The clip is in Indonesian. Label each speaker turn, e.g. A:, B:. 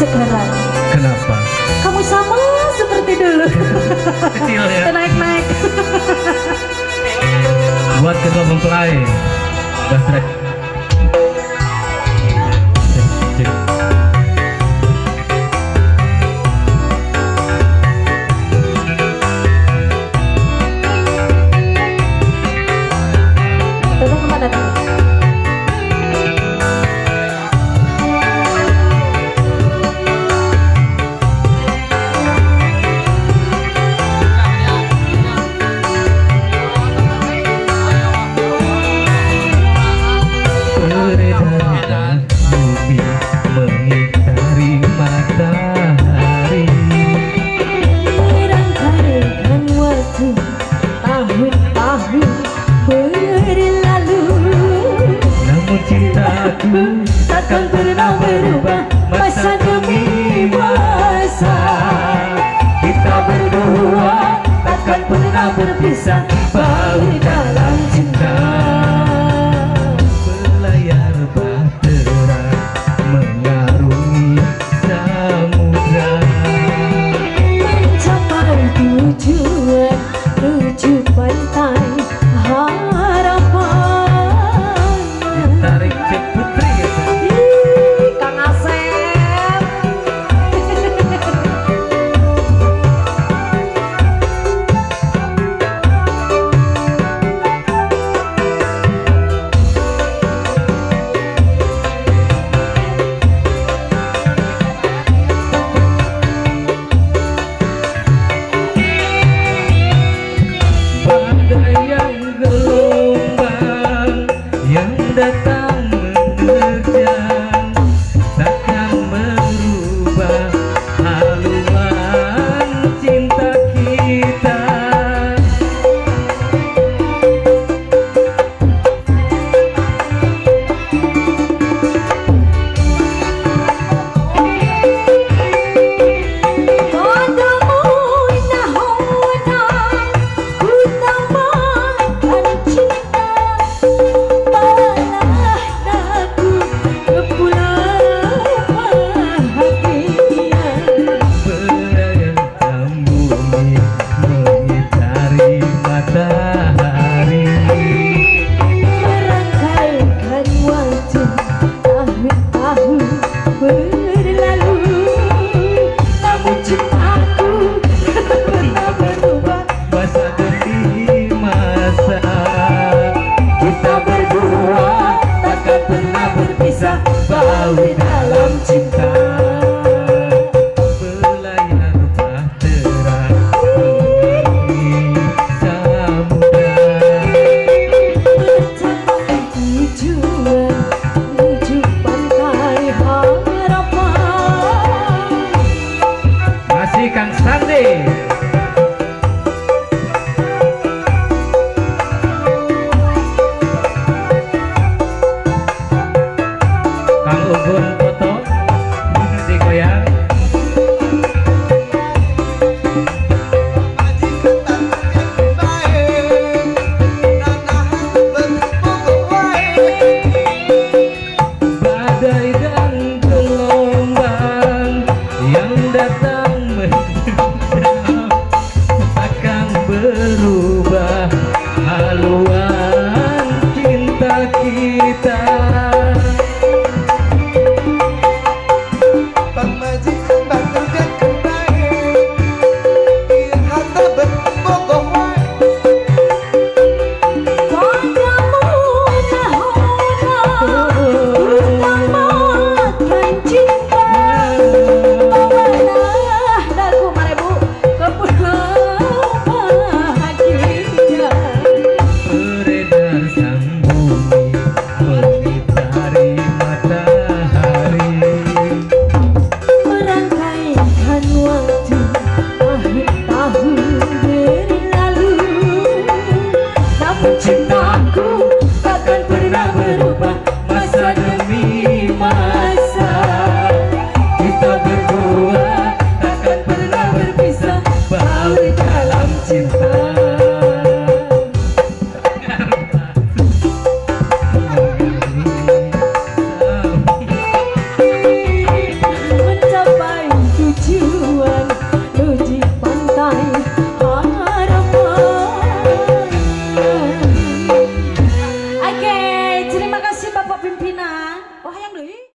A: sekarang.
B: Kenapa?
A: Kamu sama seperti dulu.
B: Kecil ya.
A: Naik-naik.
B: Buat ketua mempelai. Bastrak. aku
A: takkan pernah berubah. Masa demi masa
B: kita berdua takkan pernah berpisah.
A: Bagai